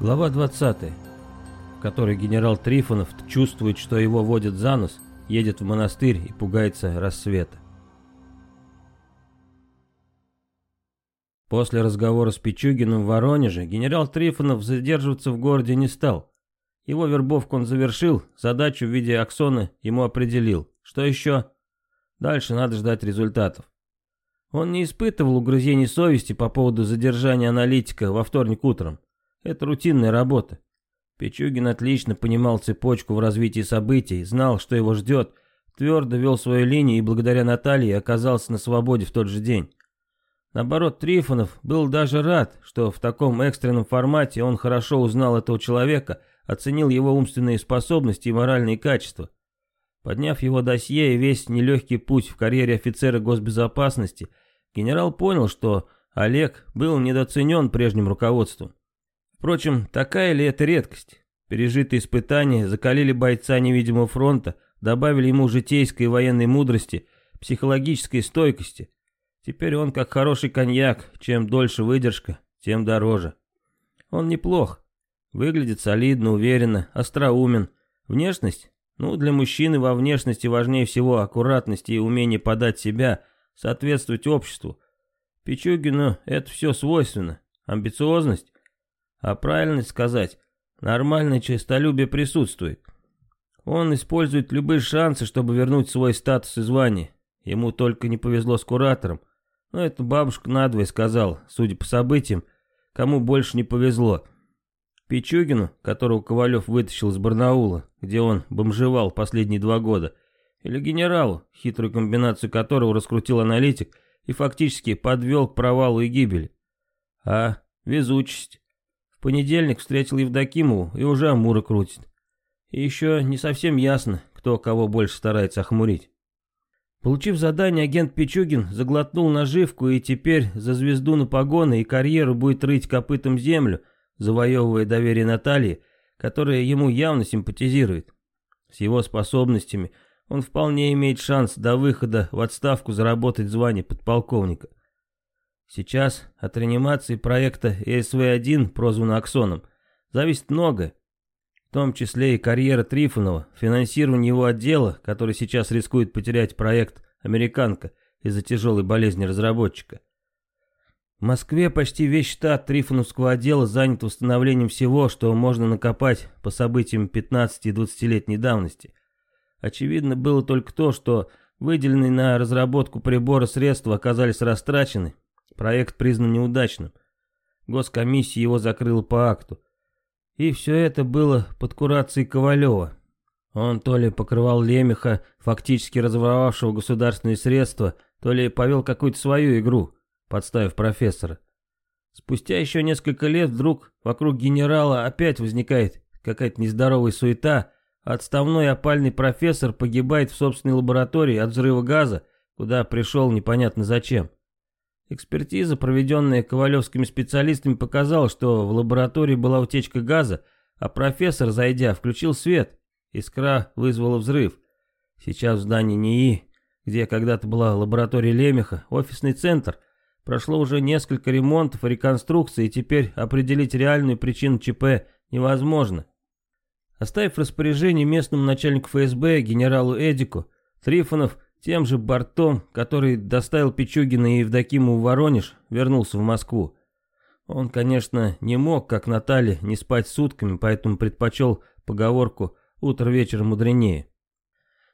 Глава 20, в которой генерал Трифонов чувствует, что его водят за нос, едет в монастырь и пугается рассвета. После разговора с Пичугиным в Воронеже генерал Трифонов задерживаться в городе не стал. Его вербовку он завершил, задачу в виде аксона ему определил. Что еще? Дальше надо ждать результатов. Он не испытывал угрызений совести по поводу задержания аналитика во вторник утром. Это рутинная работа. Пичугин отлично понимал цепочку в развитии событий, знал, что его ждет, твердо вел свою линию и благодаря Наталье оказался на свободе в тот же день. Наоборот, Трифонов был даже рад, что в таком экстренном формате он хорошо узнал этого человека, оценил его умственные способности и моральные качества. Подняв его досье и весь нелегкий путь в карьере офицера госбезопасности, генерал понял, что Олег был недооценен прежним руководством. Впрочем, такая ли это редкость? Пережитые испытания закалили бойца невидимого фронта, добавили ему житейской и военной мудрости, психологической стойкости. Теперь он как хороший коньяк, чем дольше выдержка, тем дороже. Он неплох, выглядит солидно, уверенно, остроумен. Внешность? Ну, для мужчины во внешности важнее всего аккуратность и умение подать себя, соответствовать обществу. Пичугину это все свойственно. Амбициозность? А правильно сказать, нормальное честолюбие присутствует. Он использует любые шансы, чтобы вернуть свой статус и звание. Ему только не повезло с куратором. Но это бабушка надвое сказала, судя по событиям, кому больше не повезло. Пичугину, которого Ковалев вытащил из Барнаула, где он бомжевал последние два года, или генералу, хитрую комбинацию которого раскрутил аналитик и фактически подвел к провалу и гибели. А везучесть. Понедельник встретил Евдокимову и уже Амура крутит. И еще не совсем ясно, кто кого больше старается охмурить. Получив задание, агент Пичугин заглотнул наживку и теперь за звезду на погоны и карьеру будет рыть копытом землю, завоевывая доверие Натальи, которая ему явно симпатизирует. С его способностями он вполне имеет шанс до выхода в отставку заработать звание подполковника. Сейчас от реанимации проекта СВ-1, прозванного Аксоном, зависит многое, в том числе и карьера Трифонова, финансирование его отдела, который сейчас рискует потерять проект «Американка» из-за тяжелой болезни разработчика. В Москве почти весь штат Трифоновского отдела занят установлением всего, что можно накопать по событиям 15 и 20-летней давности. Очевидно было только то, что выделенные на разработку прибора средства оказались растрачены, Проект признан неудачным. Госкомиссия его закрыла по акту. И все это было под курацией Ковалева. Он то ли покрывал Лемеха, фактически разворовавшего государственные средства, то ли повел какую-то свою игру, подставив профессора. Спустя еще несколько лет вдруг вокруг генерала опять возникает какая-то нездоровая суета, отставной опальный профессор погибает в собственной лаборатории от взрыва газа, куда пришел непонятно зачем. Экспертиза, проведенная ковалевскими специалистами, показала, что в лаборатории была утечка газа, а профессор, зайдя, включил свет. Искра вызвала взрыв. Сейчас в здании НИИ, где когда-то была лаборатория Лемеха, офисный центр, прошло уже несколько ремонтов и реконструкций, и теперь определить реальную причину ЧП невозможно. Оставив распоряжение местному начальнику ФСБ генералу Эдику, Трифонов – тем же бортом, который доставил Пичугина и Евдокиму в Воронеж, вернулся в Москву. Он, конечно, не мог, как Наталья, не спать сутками, поэтому предпочел поговорку «утро вечер мудренее».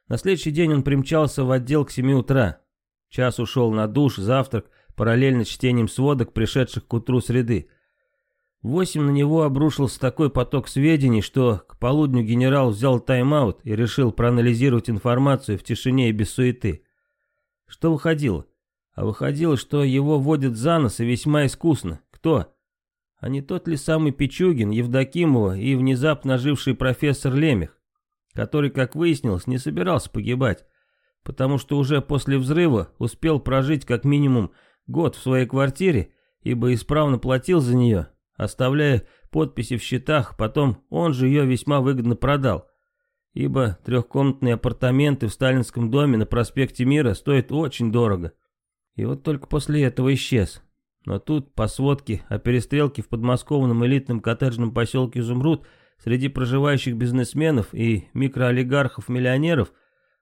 На следующий день он примчался в отдел к семи утра. Час ушел на душ, завтрак, параллельно чтением сводок, пришедших к утру среды – восемь на него обрушился такой поток сведений, что к полудню генерал взял тайм-аут и решил проанализировать информацию в тишине и без суеты. Что выходило? А выходило, что его водят за нос и весьма искусно. Кто? А не тот ли самый Пичугин, Евдокимова и внезапно живший профессор Лемех, который, как выяснилось, не собирался погибать, потому что уже после взрыва успел прожить как минимум год в своей квартире, ибо исправно платил за нее, оставляя подписи в счетах, потом он же ее весьма выгодно продал. Ибо трехкомнатные апартаменты в сталинском доме на проспекте Мира стоят очень дорого. И вот только после этого исчез. Но тут, по сводке о перестрелке в подмосковном элитном коттеджном поселке «Изумруд» среди проживающих бизнесменов и микроолигархов-миллионеров,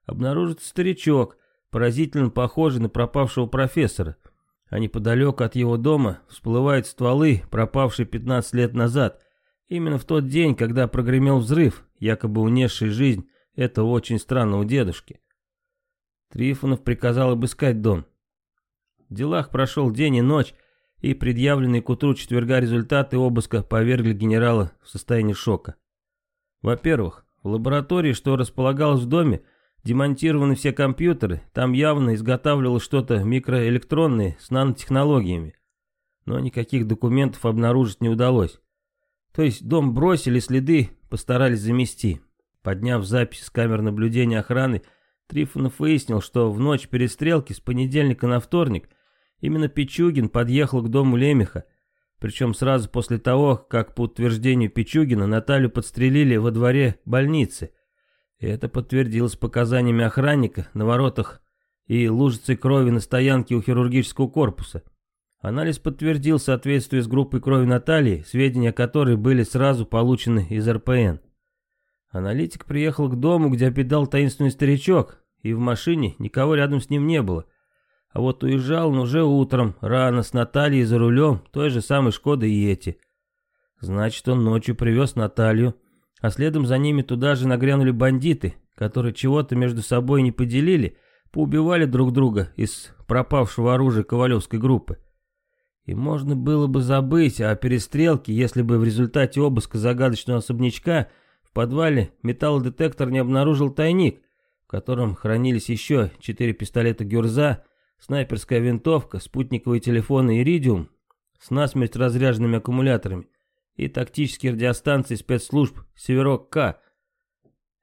обнаружится старичок, поразительно похожий на пропавшего профессора – а неподалеку от его дома всплывают стволы, пропавшие 15 лет назад, именно в тот день, когда прогремел взрыв, якобы унесший жизнь этого очень странного дедушки. Трифонов приказал обыскать дом. В делах прошел день и ночь, и предъявленные к утру четверга результаты обыска повергли генерала в состояние шока. Во-первых, в лаборатории, что располагалось в доме, Демонтированы все компьютеры, там явно изготавливалось что-то микроэлектронное с нанотехнологиями. Но никаких документов обнаружить не удалось. То есть дом бросили, следы постарались замести. Подняв запись с камер наблюдения охраны, Трифонов выяснил, что в ночь перестрелки с понедельника на вторник именно Пичугин подъехал к дому Лемеха, причем сразу после того, как по утверждению Пичугина Наталью подстрелили во дворе больницы – это подтвердилось показаниями охранника на воротах и лужицей крови на стоянке у хирургического корпуса. Анализ подтвердил соответствие с группой крови Натальи, сведения о которой были сразу получены из РПН. Аналитик приехал к дому, где обедал таинственный старичок, и в машине никого рядом с ним не было. А вот уезжал он уже утром, рано, с Натальей за рулем той же самой «Шкоды Йети». Значит, он ночью привез Наталью, а следом за ними туда же нагрянули бандиты, которые чего-то между собой не поделили, поубивали друг друга из пропавшего оружия ковалевской группы. И можно было бы забыть о перестрелке, если бы в результате обыска загадочного особнячка в подвале металлодетектор не обнаружил тайник, в котором хранились еще четыре пистолета «Гюрза», снайперская винтовка, спутниковые телефоны «Иридиум» с насмерть разряженными аккумуляторами, и тактические радиостанции спецслужб «Северок-К».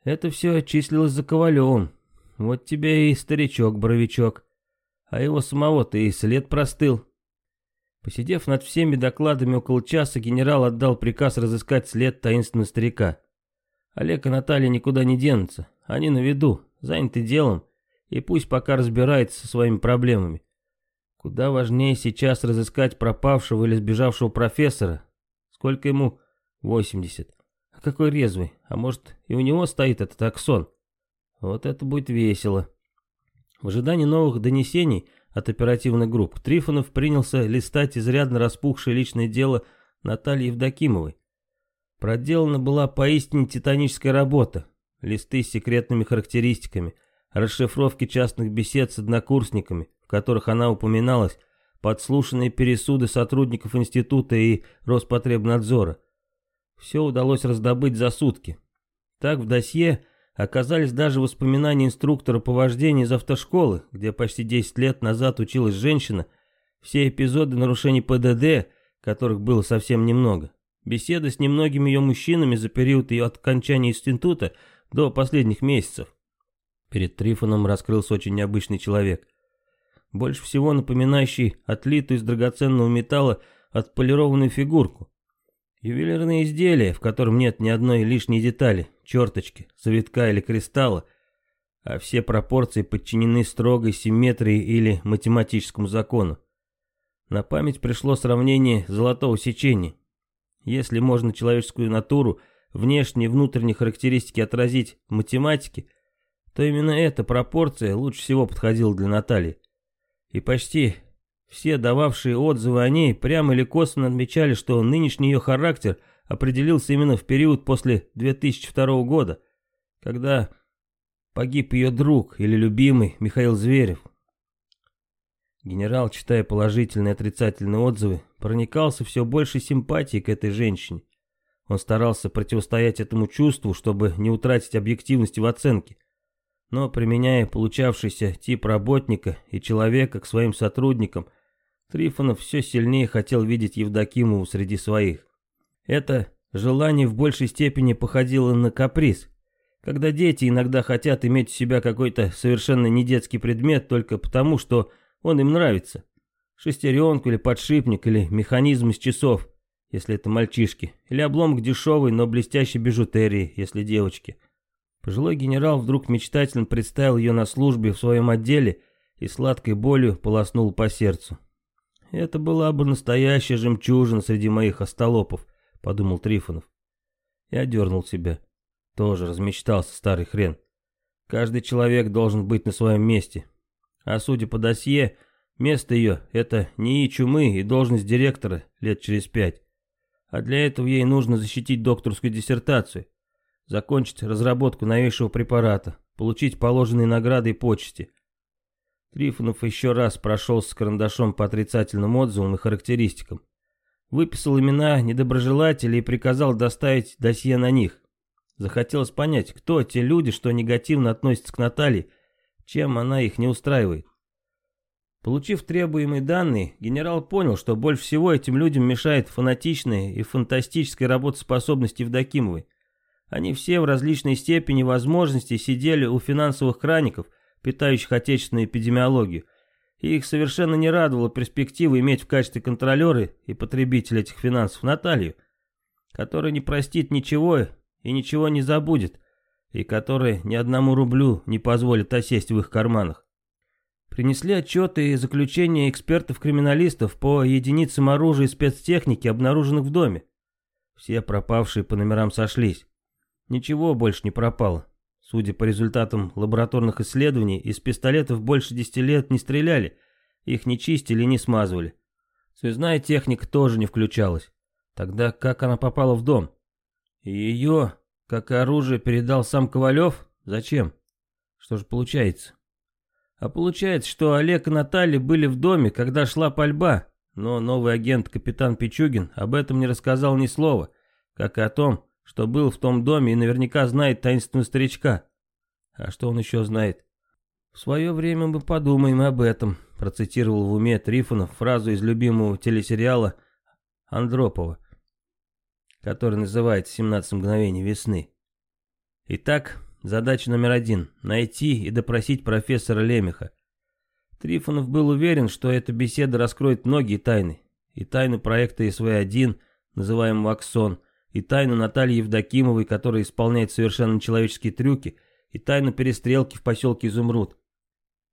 Это все числилось за Ковалевым. Вот тебе и старичок-боровичок. А его самого-то и след простыл. Посидев над всеми докладами около часа, генерал отдал приказ разыскать след таинственного старика. Олег и Наталья никуда не денутся. Они на виду, заняты делом, и пусть пока разбирается со своими проблемами. Куда важнее сейчас разыскать пропавшего или сбежавшего профессора, Сколько ему? 80. А какой резвый. А может, и у него стоит этот аксон? Вот это будет весело. В ожидании новых донесений от оперативных групп Трифонов принялся листать изрядно распухшее личное дело Натальи Евдокимовой. Проделана была поистине титаническая работа. Листы с секретными характеристиками, расшифровки частных бесед с однокурсниками, в которых она упоминалась, подслушанные пересуды сотрудников института и Роспотребнадзора. Все удалось раздобыть за сутки. Так в досье оказались даже воспоминания инструктора по вождению из автошколы, где почти 10 лет назад училась женщина, все эпизоды нарушений ПДД, которых было совсем немного. Беседа с немногими ее мужчинами за период ее окончания института до последних месяцев. Перед Трифоном раскрылся очень необычный человек больше всего напоминающий отлитую из драгоценного металла отполированную фигурку. Ювелирные изделия, в котором нет ни одной лишней детали, черточки, завитка или кристалла, а все пропорции подчинены строгой симметрии или математическому закону. На память пришло сравнение золотого сечения. Если можно человеческую натуру, внешние и внутренние характеристики отразить в математике, то именно эта пропорция лучше всего подходила для Натальи и почти все дававшие отзывы о ней прямо или косвенно отмечали, что нынешний ее характер определился именно в период после 2002 года, когда погиб ее друг или любимый Михаил Зверев. Генерал, читая положительные и отрицательные отзывы, проникался все больше симпатией к этой женщине. Он старался противостоять этому чувству, чтобы не утратить объективности в оценке но применяя получавшийся тип работника и человека к своим сотрудникам, Трифонов все сильнее хотел видеть Евдокимову среди своих. Это желание в большей степени походило на каприз, когда дети иногда хотят иметь у себя какой-то совершенно недетский предмет только потому, что он им нравится. Шестеренку или подшипник, или механизм из часов, если это мальчишки, или обломок дешевой, но блестящей бижутерии, если девочки – Пожилой генерал вдруг мечтательно представил ее на службе в своем отделе и сладкой болью полоснул по сердцу. «Это была бы настоящая жемчужина среди моих остолопов», — подумал Трифонов. Я дернул себя. Тоже размечтался старый хрен. Каждый человек должен быть на своем месте. А судя по досье, место ее — это не и чумы и должность директора лет через пять. А для этого ей нужно защитить докторскую диссертацию закончить разработку новейшего препарата, получить положенные награды и почести. Трифонов еще раз прошелся с карандашом по отрицательным отзывам и характеристикам. Выписал имена недоброжелателей и приказал доставить досье на них. Захотелось понять, кто те люди, что негативно относятся к Наталье, чем она их не устраивает. Получив требуемые данные, генерал понял, что больше всего этим людям мешает фанатичная и фантастическая работоспособность Евдокимовой. Они все в различной степени возможности сидели у финансовых краников, питающих отечественную эпидемиологию, и их совершенно не радовала перспектива иметь в качестве контролера и потребителя этих финансов Наталью, которая не простит ничего и ничего не забудет, и которая ни одному рублю не позволит осесть в их карманах. Принесли отчеты и заключения экспертов-криминалистов по единицам оружия и спецтехники, обнаруженных в доме. Все пропавшие по номерам сошлись. Ничего больше не пропало. Судя по результатам лабораторных исследований, из пистолетов больше 10 лет не стреляли, их не чистили и не смазывали. Связная техника тоже не включалась. Тогда как она попала в дом? Ее, как и оружие, передал сам Ковалев? Зачем? Что же получается? А получается, что Олег и Наталья были в доме, когда шла пальба, но новый агент капитан Пичугин об этом не рассказал ни слова, как и о том, что был в том доме и наверняка знает таинственного старичка. А что он еще знает? «В свое время мы подумаем об этом», – процитировал в уме Трифонов фразу из любимого телесериала Андропова, который называется «17 мгновений весны». Итак, задача номер один – найти и допросить профессора Лемеха. Трифонов был уверен, что эта беседа раскроет многие тайны, и тайны проекта СВ-1, называемого «Аксон», – и тайну Натальи Евдокимовой, которая исполняет совершенно человеческие трюки, и тайну перестрелки в поселке Изумруд.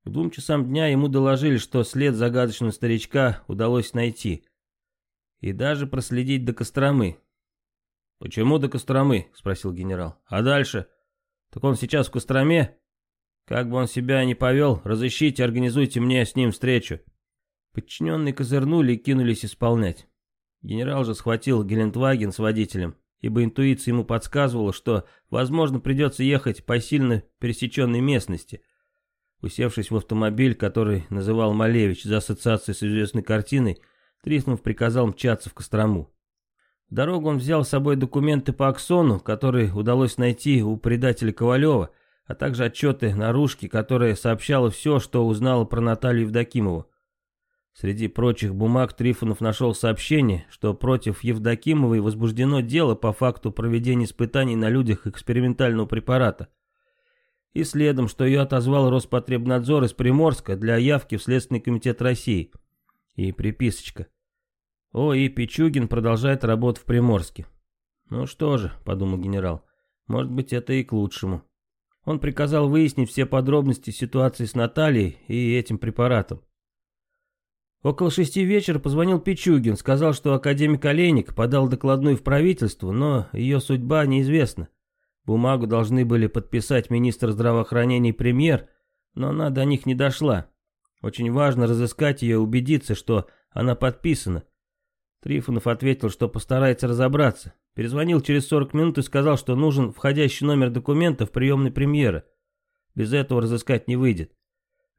К двум часам дня ему доложили, что след загадочного старичка удалось найти. И даже проследить до Костромы. «Почему до Костромы?» — спросил генерал. «А дальше? Так он сейчас в Костроме? Как бы он себя ни повел, разыщите, организуйте мне с ним встречу». Подчиненные козырнули и кинулись исполнять. Генерал же схватил Гелендваген с водителем, ибо интуиция ему подсказывала, что, возможно, придется ехать по сильно пересеченной местности. Усевшись в автомобиль, который называл Малевич за ассоциацией с известной картиной, Трифонов приказал мчаться в Кострому. В дорогу он взял с собой документы по Аксону, которые удалось найти у предателя Ковалева, а также отчеты наружки, которая сообщала все, что узнала про Наталью Евдокимову. Среди прочих бумаг Трифонов нашел сообщение, что против Евдокимовой возбуждено дело по факту проведения испытаний на людях экспериментального препарата. И следом, что ее отозвал Роспотребнадзор из Приморска для явки в Следственный комитет России. И приписочка. О, и Пичугин продолжает работу в Приморске. «Ну что же», — подумал генерал, — «может быть, это и к лучшему». Он приказал выяснить все подробности ситуации с Натальей и этим препаратом. Около шести вечера позвонил Пичугин, сказал, что академик Олейник подал докладную в правительство, но ее судьба неизвестна. Бумагу должны были подписать министр здравоохранения и премьер, но она до них не дошла. Очень важно разыскать ее и убедиться, что она подписана. Трифонов ответил, что постарается разобраться. Перезвонил через 40 минут и сказал, что нужен входящий номер документа в приемной премьера. Без этого разыскать не выйдет.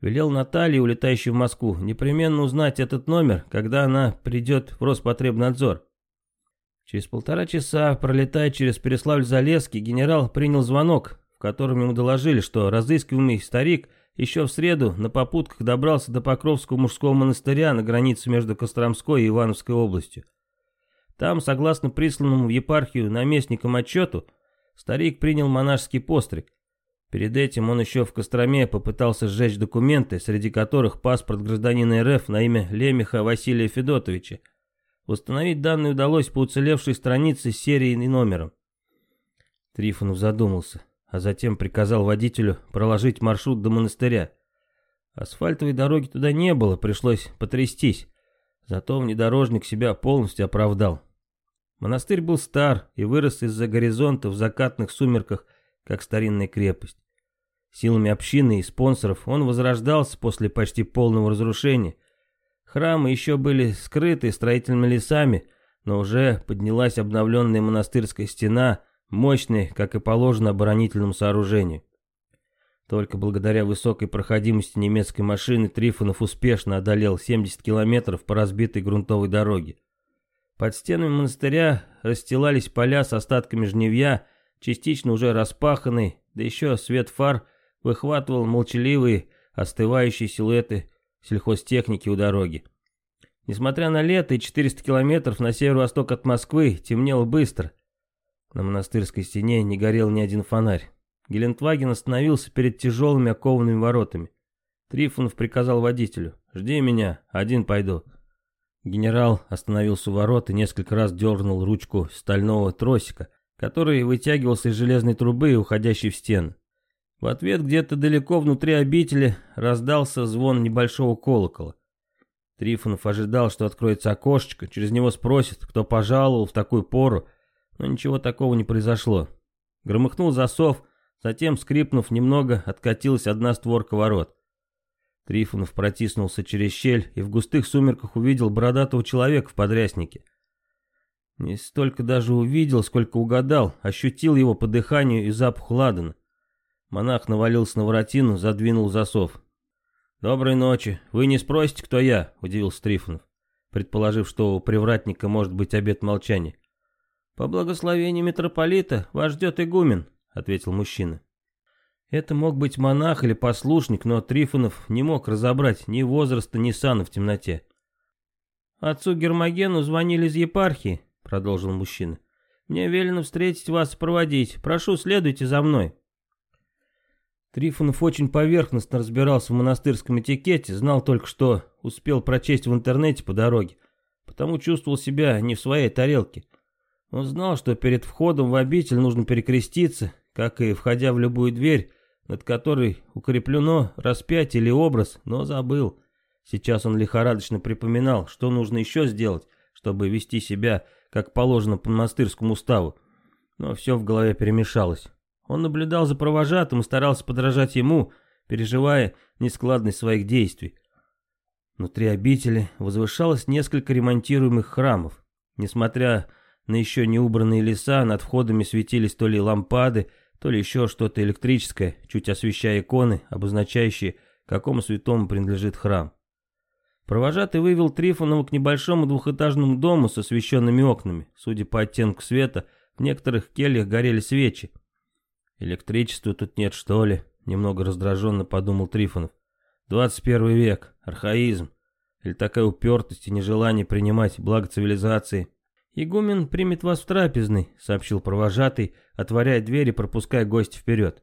Велел Наталье, улетающей в Москву, непременно узнать этот номер, когда она придет в Роспотребнадзор. Через полтора часа, пролетая через Переславль-Залесский, генерал принял звонок, в котором ему доложили, что разыскиваемый старик еще в среду на попутках добрался до Покровского мужского монастыря на границе между Костромской и Ивановской областью. Там, согласно присланному в епархию наместникам отчету, старик принял монашеский постриг – Перед этим он еще в Костроме попытался сжечь документы, среди которых паспорт гражданина РФ на имя Лемеха Василия Федотовича. Установить данные удалось по уцелевшей странице с серией и номером. Трифонов задумался, а затем приказал водителю проложить маршрут до монастыря. Асфальтовой дороги туда не было, пришлось потрястись. Зато внедорожник себя полностью оправдал. Монастырь был стар и вырос из-за горизонта в закатных сумерках, как старинная крепость. Силами общины и спонсоров он возрождался после почти полного разрушения. Храмы еще были скрыты строительными лесами, но уже поднялась обновленная монастырская стена, мощная, как и положено, оборонительному сооружению. Только благодаря высокой проходимости немецкой машины Трифонов успешно одолел 70 километров по разбитой грунтовой дороге. Под стенами монастыря расстилались поля с остатками жневья частично уже распаханный, да еще свет фар выхватывал молчаливые, остывающие силуэты сельхозтехники у дороги. Несмотря на лето и 400 километров на северо-восток от Москвы, темнело быстро. На монастырской стене не горел ни один фонарь. Гелендваген остановился перед тяжелыми окованными воротами. Трифонов приказал водителю. «Жди меня, один пойду». Генерал остановился у ворот и несколько раз дернул ручку стального тросика, который вытягивался из железной трубы, уходящей в стену. В ответ где-то далеко внутри обители раздался звон небольшого колокола. Трифонов ожидал, что откроется окошечко, через него спросят, кто пожаловал в такую пору, но ничего такого не произошло. Громыхнул засов, затем, скрипнув немного, откатилась одна створка ворот. Трифонов протиснулся через щель и в густых сумерках увидел бородатого человека в подряснике. Не столько даже увидел, сколько угадал, ощутил его по дыханию и запах ладана. Монах навалился на воротину, задвинул засов. «Доброй ночи. Вы не спросите, кто я?» — удивился Трифонов, предположив, что у привратника может быть обед молчания. «По благословению митрополита вас ждет игумен», — ответил мужчина. Это мог быть монах или послушник, но Трифонов не мог разобрать ни возраста, ни сана в темноте. «Отцу Гермогену звонили из епархии продолжил мужчина. «Мне велено встретить вас и проводить. Прошу, следуйте за мной». Трифонов очень поверхностно разбирался в монастырском этикете, знал только, что успел прочесть в интернете по дороге, потому чувствовал себя не в своей тарелке. Он знал, что перед входом в обитель нужно перекреститься, как и входя в любую дверь, над которой укреплено распятие или образ, но забыл. Сейчас он лихорадочно припоминал, что нужно еще сделать, чтобы вести себя как положено по монастырскому уставу, но все в голове перемешалось. Он наблюдал за провожатым и старался подражать ему, переживая нескладность своих действий. Внутри обители возвышалось несколько ремонтируемых храмов. Несмотря на еще не убранные леса, над входами светились то ли лампады, то ли еще что-то электрическое, чуть освещая иконы, обозначающие, какому святому принадлежит храм. Провожатый вывел Трифонова к небольшому двухэтажному дому с освещенными окнами. Судя по оттенку света, в некоторых кельях горели свечи. «Электричества тут нет, что ли?» — немного раздраженно подумал Трифонов. «Двадцать первый век, архаизм. Или такая упертость и нежелание принимать благо цивилизации?» «Игумен примет вас в трапезный, — сообщил провожатый, отворяя дверь и пропуская гостя вперед.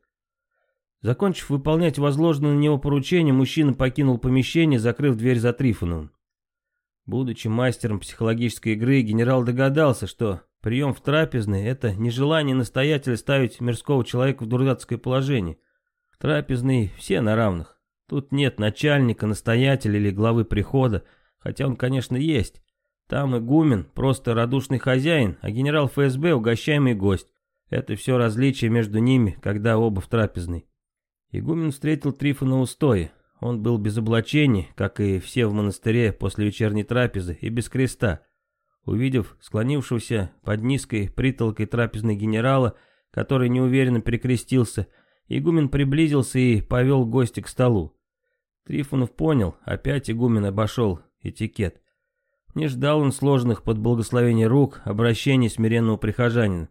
Закончив выполнять возложенное на него поручение, мужчина покинул помещение, закрыв дверь за Трифоновым. Будучи мастером психологической игры, генерал догадался, что прием в трапезной – это нежелание настоятеля ставить мирского человека в дурацкое положение. В трапезной все на равных. Тут нет начальника, настоятеля или главы прихода, хотя он, конечно, есть. Там игумен, просто радушный хозяин, а генерал ФСБ – угощаемый гость. Это все различие между ними, когда оба в трапезной. Игумен встретил Трифона устой. Он был без облачений, как и все в монастыре после вечерней трапезы, и без креста. Увидев склонившегося под низкой притолкой трапезной генерала, который неуверенно перекрестился, игумен приблизился и повел гостя к столу. Трифонов понял, опять игумен обошел этикет. Не ждал он сложных под благословение рук обращений смиренного прихожанина.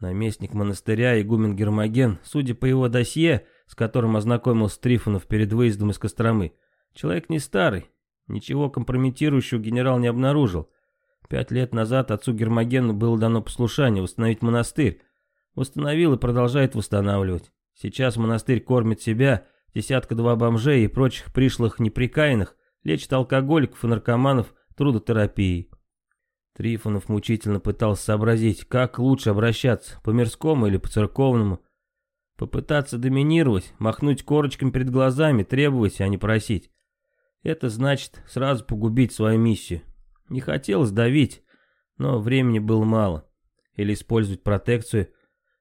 Наместник монастыря игумен Гермоген, судя по его досье, с которым ознакомился Трифонов перед выездом из Костромы. Человек не старый, ничего компрометирующего генерал не обнаружил. Пять лет назад отцу Гермогену было дано послушание восстановить монастырь. Восстановил и продолжает восстанавливать. Сейчас монастырь кормит себя, десятка-два бомжей и прочих пришлых неприкаянных, лечит алкоголиков и наркоманов трудотерапией. Трифонов мучительно пытался сообразить, как лучше обращаться, по-мирскому или по-церковному. Попытаться доминировать, махнуть корочками перед глазами, требовать, а не просить. Это значит сразу погубить свою миссию. Не хотелось давить, но времени было мало. Или использовать протекцию.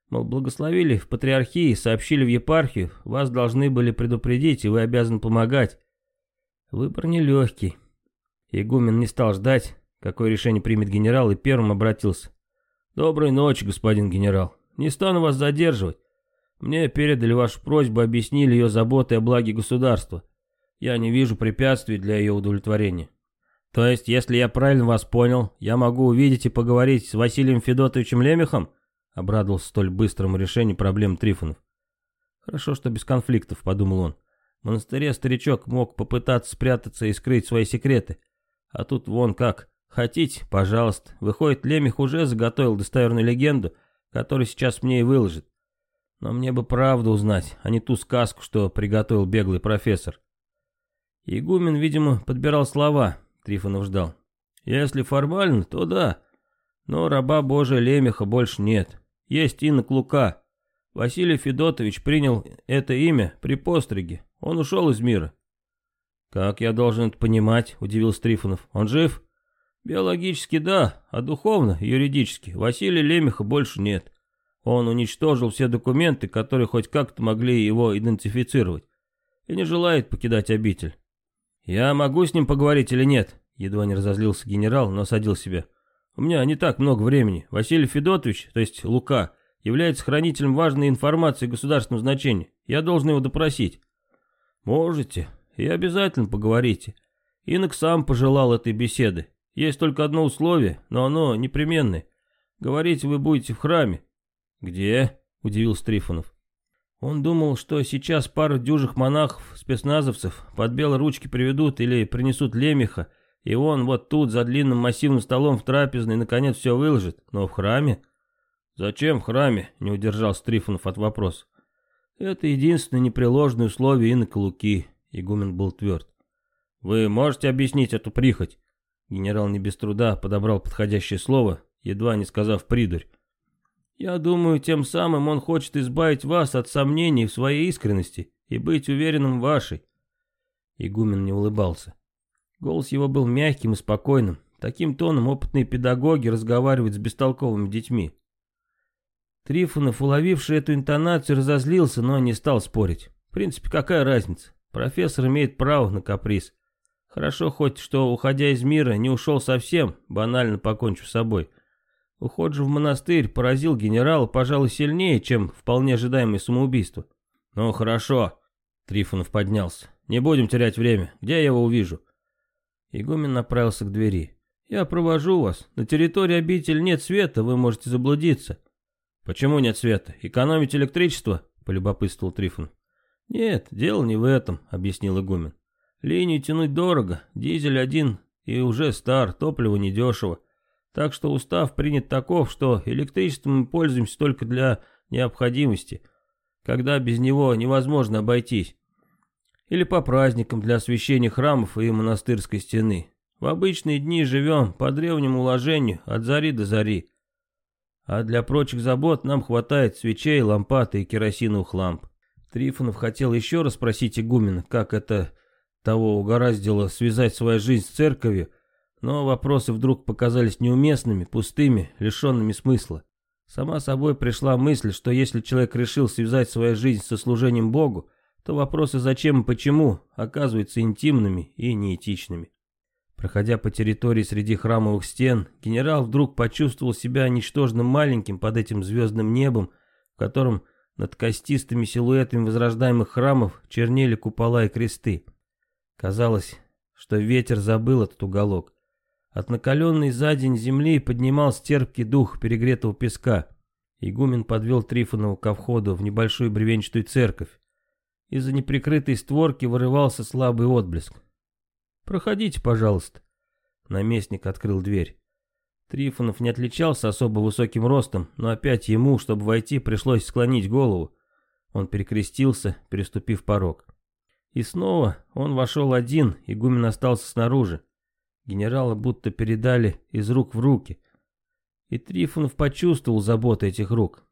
Мол, благословили в патриархии, сообщили в епархию, вас должны были предупредить, и вы обязаны помогать. Выбор нелегкий. Игумен не стал ждать, какое решение примет генерал, и первым обратился. «Доброй ночи, господин генерал. Не стану вас задерживать. Мне передали вашу просьбу, объяснили ее заботы о благе государства. Я не вижу препятствий для ее удовлетворения. То есть, если я правильно вас понял, я могу увидеть и поговорить с Василием Федотовичем Лемехом? Обрадовался столь быстрому решению проблем Трифонов. Хорошо, что без конфликтов, подумал он. В монастыре старичок мог попытаться спрятаться и скрыть свои секреты. А тут вон как. Хотите, пожалуйста. Выходит, Лемех уже заготовил достоверную легенду, которую сейчас мне и выложит. Но мне бы правду узнать, а не ту сказку, что приготовил беглый профессор. Игумен, видимо, подбирал слова, Трифонов ждал. Если формально, то да. Но раба Божия Лемеха больше нет. Есть инок Лука. Василий Федотович принял это имя при постриге. Он ушел из мира. «Как я должен это понимать?» – удивился Трифонов. «Он жив?» «Биологически да, а духовно, юридически, Василия Лемеха больше нет. Он уничтожил все документы, которые хоть как-то могли его идентифицировать, и не желает покидать обитель. «Я могу с ним поговорить или нет?» Едва не разозлился генерал, но осадил себя. «У меня не так много времени. Василий Федотович, то есть Лука, является хранителем важной информации государственного значения. Я должен его допросить». «Можете. И обязательно поговорите. Инок сам пожелал этой беседы. Есть только одно условие, но оно непременное. Говорить вы будете в храме, «Где?» — удивился Трифонов. Он думал, что сейчас пару дюжих монахов-спецназовцев под белые ручки приведут или принесут лемеха, и он вот тут за длинным массивным столом в трапезной наконец все выложит, но в храме... «Зачем в храме?» — не удержал Трифонов от вопроса. «Это единственное непреложное условие инока Луки», — игумен был тверд. «Вы можете объяснить эту прихоть?» Генерал не без труда подобрал подходящее слово, едва не сказав «придурь». Я думаю, тем самым он хочет избавить вас от сомнений в своей искренности и быть уверенным в вашей». Игумен не улыбался. Голос его был мягким и спокойным. Таким тоном опытные педагоги разговаривают с бестолковыми детьми. Трифонов, уловивший эту интонацию, разозлился, но не стал спорить. В принципе, какая разница? Профессор имеет право на каприз. Хорошо хоть, что, уходя из мира, не ушел совсем, банально покончив с собой. Уход же в монастырь поразил генерала, пожалуй, сильнее, чем вполне ожидаемое самоубийство. «Ну хорошо», — Трифонов поднялся. «Не будем терять время. Где я его увижу?» Игумен направился к двери. «Я провожу вас. На территории обитель нет света, вы можете заблудиться». «Почему нет света? Экономить электричество?» — полюбопытствовал Трифон. «Нет, дело не в этом», — объяснил игумен. «Линию тянуть дорого, дизель один и уже стар, топливо недешево. Так что устав принят таков, что электричеством мы пользуемся только для необходимости, когда без него невозможно обойтись. Или по праздникам для освещения храмов и монастырской стены. В обычные дни живем по древнему уложению от зари до зари. А для прочих забот нам хватает свечей, лампаты и керосиновых ламп. Трифонов хотел еще раз спросить игумена, как это того угораздило связать свою жизнь с церковью, но вопросы вдруг показались неуместными, пустыми, лишенными смысла. Сама собой пришла мысль, что если человек решил связать свою жизнь со служением Богу, то вопросы «зачем» и «почему» оказываются интимными и неэтичными. Проходя по территории среди храмовых стен, генерал вдруг почувствовал себя ничтожным, маленьким под этим звездным небом, в котором над костистыми силуэтами возрождаемых храмов чернели купола и кресты. Казалось, что ветер забыл этот уголок, от накаленной за день земли поднимал стерпкий дух перегретого песка. Игумен подвел Трифонова ко входу в небольшую бревенчатую церковь. Из-за неприкрытой створки вырывался слабый отблеск. «Проходите, пожалуйста». Наместник открыл дверь. Трифонов не отличался особо высоким ростом, но опять ему, чтобы войти, пришлось склонить голову. Он перекрестился, переступив порог. И снова он вошел один, игумен остался снаружи. Генерала будто передали из рук в руки. И Трифонов почувствовал заботу этих рук.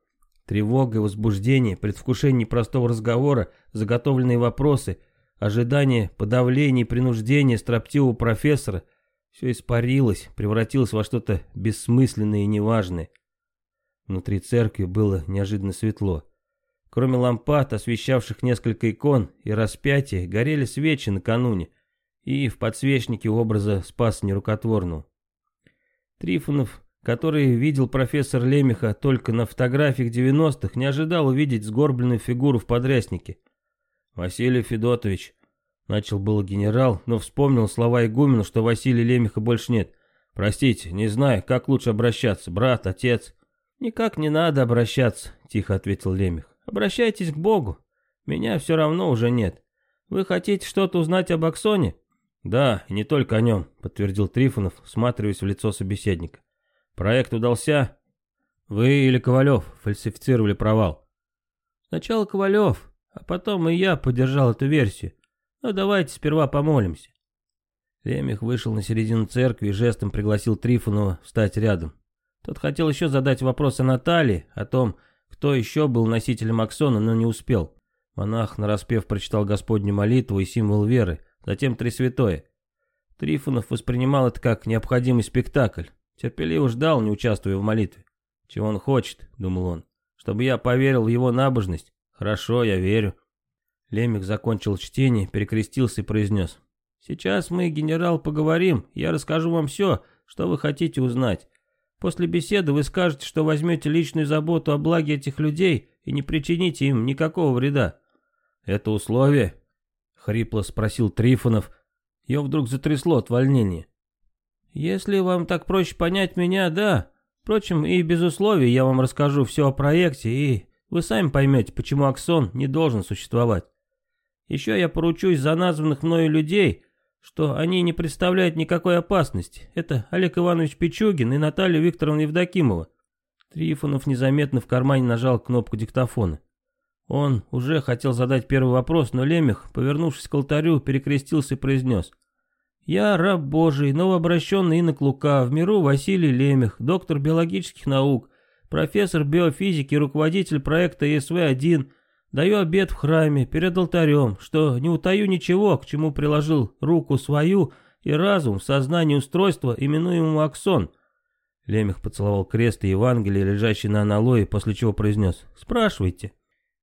Тревога, возбуждение, предвкушение простого разговора, заготовленные вопросы, ожидание подавления и принуждения строптивого профессора — все испарилось, превратилось во что-то бессмысленное и неважное. Внутри церкви было неожиданно светло. Кроме лампад, освещавших несколько икон и распятия, горели свечи накануне — и в подсвечнике образа спас нерукотворную. Трифонов, который видел профессор Лемеха только на фотографиях 90-х, не ожидал увидеть сгорбленную фигуру в подряснике. «Василий Федотович», — начал был генерал, но вспомнил слова игумена, что Василия Лемеха больше нет. «Простите, не знаю, как лучше обращаться, брат, отец». «Никак не надо обращаться», — тихо ответил Лемех. «Обращайтесь к Богу. Меня все равно уже нет. Вы хотите что-то узнать об Аксоне? «Да, и не только о нем», — подтвердил Трифонов, всматриваясь в лицо собеседника. «Проект удался. Вы или Ковалев фальсифицировали провал». «Сначала Ковалев, а потом и я поддержал эту версию. Но давайте сперва помолимся». Лемех вышел на середину церкви и жестом пригласил Трифонова встать рядом. Тот хотел еще задать вопрос о Наталье, о том, кто еще был носителем аксона, но не успел. Монах, нараспев, прочитал Господню молитву и символ веры — затем Тресвятое. Трифонов воспринимал это как необходимый спектакль. Терпеливо ждал, не участвуя в молитве. «Чего он хочет?» — думал он. «Чтобы я поверил в его набожность? Хорошо, я верю». Лемик закончил чтение, перекрестился и произнес. «Сейчас мы, генерал, поговорим. Я расскажу вам все, что вы хотите узнать. После беседы вы скажете, что возьмете личную заботу о благе этих людей и не причините им никакого вреда». «Это условие?» — хрипло спросил Трифонов. Ее вдруг затрясло от волнения. «Если вам так проще понять меня, да. Впрочем, и без условий я вам расскажу все о проекте, и вы сами поймете, почему Аксон не должен существовать. Еще я поручусь за названных мною людей, что они не представляют никакой опасности. Это Олег Иванович Пичугин и Наталья Викторовна Евдокимова». Трифонов незаметно в кармане нажал кнопку диктофона. Он уже хотел задать первый вопрос, но Лемех, повернувшись к алтарю, перекрестился и произнес. «Я раб Божий, новообращенный инок Лука, в миру Василий Лемех, доктор биологических наук, профессор биофизики, руководитель проекта ЕСВ-1, даю обед в храме, перед алтарем, что не утаю ничего, к чему приложил руку свою и разум в сознании устройства, именуемого аксон». Лемех поцеловал крест и Евангелие, лежащий на аналое, после чего произнес «Спрашивайте».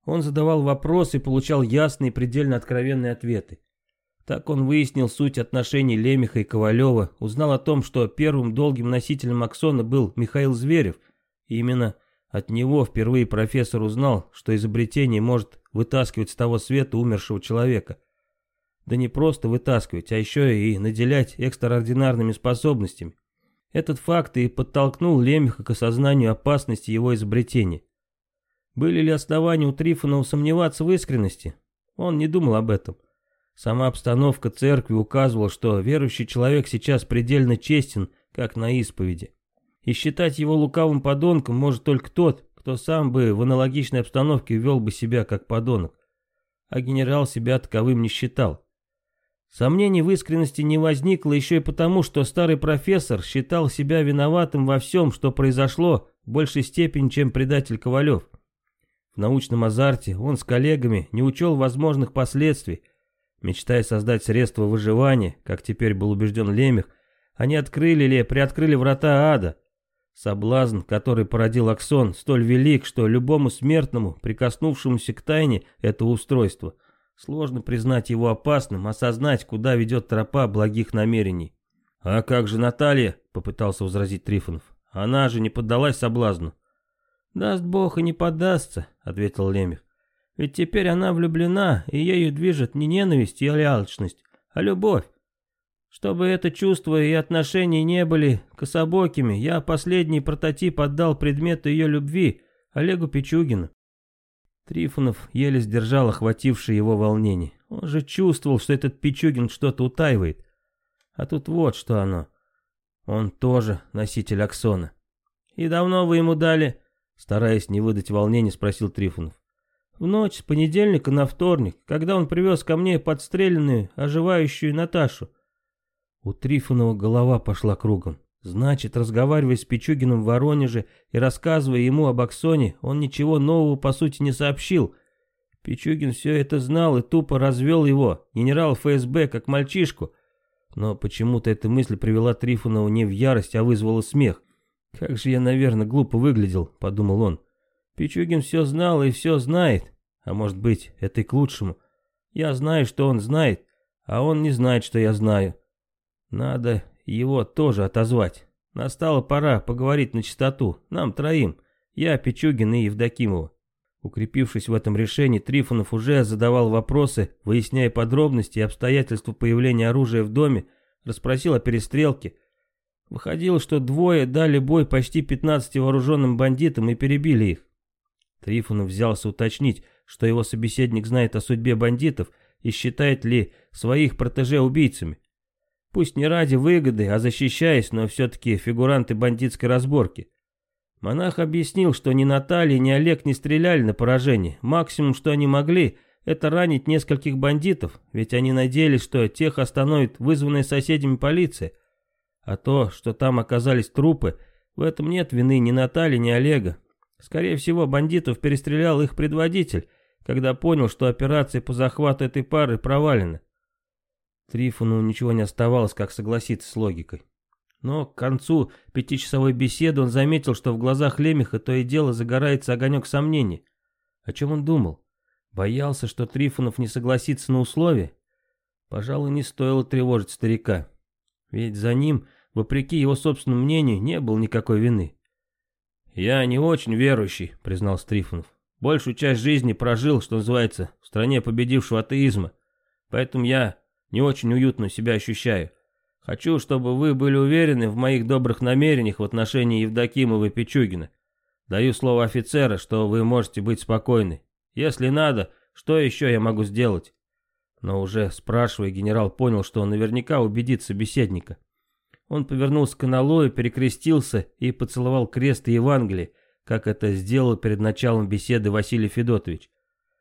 Он задавал вопросы и получал ясные, предельно откровенные ответы. Так он выяснил суть отношений Лемеха и Ковалева, узнал о том, что первым долгим носителем аксона был Михаил Зверев, и именно от него впервые профессор узнал, что изобретение может вытаскивать с того света умершего человека. Да не просто вытаскивать, а еще и наделять экстраординарными способностями. Этот факт и подтолкнул Лемеха к осознанию опасности его изобретения. Были ли основания у Трифонова сомневаться в искренности? Он не думал об этом. Сама обстановка церкви указывала, что верующий человек сейчас предельно честен, как на исповеди. И считать его лукавым подонком может только тот, кто сам бы в аналогичной обстановке вел бы себя как подонок. А генерал себя таковым не считал. Сомнений в искренности не возникло еще и потому, что старый профессор считал себя виноватым во всем, что произошло, в большей степени, чем предатель Ковалев. Научном азарте он с коллегами не учел возможных последствий. Мечтая создать средства выживания, как теперь был убежден Лемех, они открыли или приоткрыли врата ада. Соблазн, который породил Аксон, столь велик, что любому смертному, прикоснувшемуся к тайне этого устройства, сложно признать его опасным, осознать, куда ведет тропа благих намерений. «А как же Наталья?» — попытался возразить Трифонов. «Она же не поддалась соблазну». «Даст бог и не поддастся», — ответил Лемех. «Ведь теперь она влюблена, и ею движет не ненависть и алчность, а любовь. Чтобы это чувство и отношения не были кособокими, я последний прототип отдал предмету ее любви, Олегу Пичугину. Трифонов еле сдержал охватившее его волнение. Он же чувствовал, что этот Пичугин что-то утаивает. А тут вот что оно. Он тоже носитель аксона. «И давно вы ему дали?» Стараясь не выдать волнения, спросил Трифонов. В ночь с понедельника на вторник, когда он привез ко мне подстреленную, оживающую Наташу. У Трифонова голова пошла кругом. Значит, разговаривая с Пичугиным в Воронеже и рассказывая ему об Аксоне, он ничего нового по сути не сообщил. Пичугин все это знал и тупо развел его, генерал ФСБ, как мальчишку. Но почему-то эта мысль привела Трифонова не в ярость, а вызвала смех. «Как же я, наверное, глупо выглядел», — подумал он. «Пичугин все знал и все знает. А может быть, это и к лучшему. Я знаю, что он знает, а он не знает, что я знаю. Надо его тоже отозвать. Настала пора поговорить на чистоту, нам троим, я, Пичугин и Евдокимова». Укрепившись в этом решении, Трифонов уже задавал вопросы, выясняя подробности и обстоятельства появления оружия в доме, расспросил о перестрелке — Выходило, что двое дали бой почти 15 вооруженным бандитам и перебили их. Трифонов взялся уточнить, что его собеседник знает о судьбе бандитов и считает ли своих протеже убийцами. Пусть не ради выгоды, а защищаясь, но все-таки фигуранты бандитской разборки. Монах объяснил, что ни Наталья, ни Олег не стреляли на поражение. Максимум, что они могли, это ранить нескольких бандитов, ведь они надеялись, что тех остановит вызванная соседями полиция – а то, что там оказались трупы, в этом нет вины ни Натали ни Олега. Скорее всего, бандитов перестрелял их предводитель, когда понял, что операция по захвату этой пары провалена. Трифону ничего не оставалось, как согласиться с логикой. Но к концу пятичасовой беседы он заметил, что в глазах Лемеха то и дело загорается огонек сомнений. О чем он думал? Боялся, что Трифонов не согласится на условия? Пожалуй, не стоило тревожить старика. Ведь за ним вопреки его собственному мнению, не было никакой вины. «Я не очень верующий», — признал Стрифонов. «Большую часть жизни прожил, что называется, в стране победившего атеизма, поэтому я не очень уютно себя ощущаю. Хочу, чтобы вы были уверены в моих добрых намерениях в отношении Евдокимова и Пичугина. Даю слово офицера, что вы можете быть спокойны. Если надо, что еще я могу сделать?» Но уже спрашивая, генерал понял, что он наверняка убедит собеседника. Он повернулся к аналою, перекрестился и поцеловал крест и Евангелие, как это сделал перед началом беседы Василий Федотович.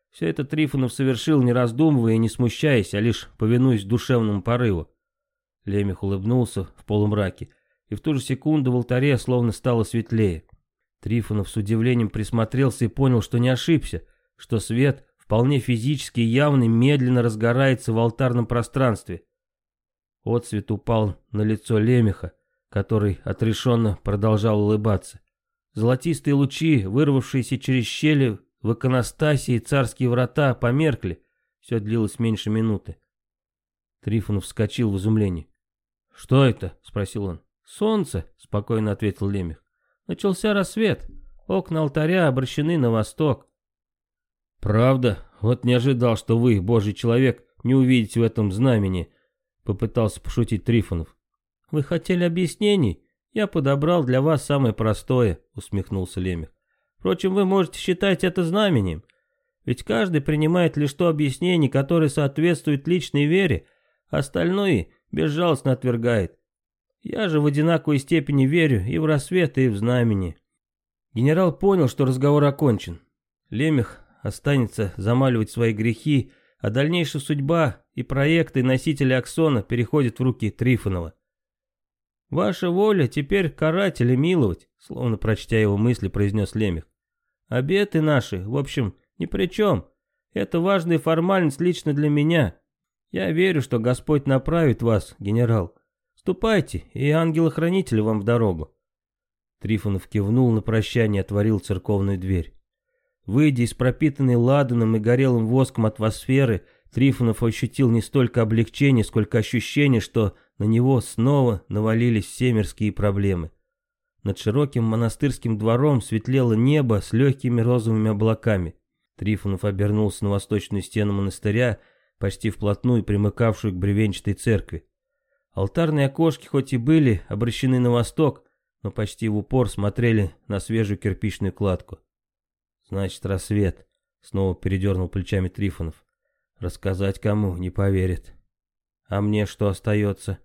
Все это Трифонов совершил, не раздумывая и не смущаясь, а лишь повинуясь душевному порыву. Лемех улыбнулся в полумраке, и в ту же секунду в алтаре словно стало светлее. Трифонов с удивлением присмотрелся и понял, что не ошибся, что свет, вполне физически явный, медленно разгорается в алтарном пространстве. Отцвет упал на лицо лемеха, который отрешенно продолжал улыбаться. Золотистые лучи, вырвавшиеся через щели в иконостасе и царские врата, померкли. Все длилось меньше минуты. Трифон вскочил в изумлении. «Что это?» — спросил он. «Солнце», — спокойно ответил лемех. «Начался рассвет. Окна алтаря обращены на восток». «Правда? Вот не ожидал, что вы, божий человек, не увидите в этом знамени Попытался пошутить Трифонов. «Вы хотели объяснений? Я подобрал для вас самое простое», — усмехнулся Лемех. «Впрочем, вы можете считать это знаменем. Ведь каждый принимает лишь то объяснение, которое соответствует личной вере, остальное безжалостно отвергает. Я же в одинаковой степени верю и в рассвет, и в знамени». Генерал понял, что разговор окончен. Лемех останется замаливать свои грехи, а дальнейшая судьба и проекты носители Аксона переходят в руки Трифонова. «Ваша воля теперь карать или миловать», — словно прочтя его мысли, произнес Лемех. «Обеты наши, в общем, ни при чем. Это важная формальность лично для меня. Я верю, что Господь направит вас, генерал. Ступайте, и ангелы-хранители вам в дорогу». Трифонов кивнул на прощание и отворил церковную дверь. Выйдя из пропитанной ладаном и горелым воском атмосферы, Трифонов ощутил не столько облегчение, сколько ощущение, что на него снова навалились все мирские проблемы. Над широким монастырским двором светлело небо с легкими розовыми облаками. Трифонов обернулся на восточную стену монастыря, почти вплотную примыкавшую к бревенчатой церкви. Алтарные окошки хоть и были обращены на восток, но почти в упор смотрели на свежую кирпичную кладку. «Значит, рассвет», — снова передернул плечами Трифонов. Рассказать кому, не поверит. А мне что остается?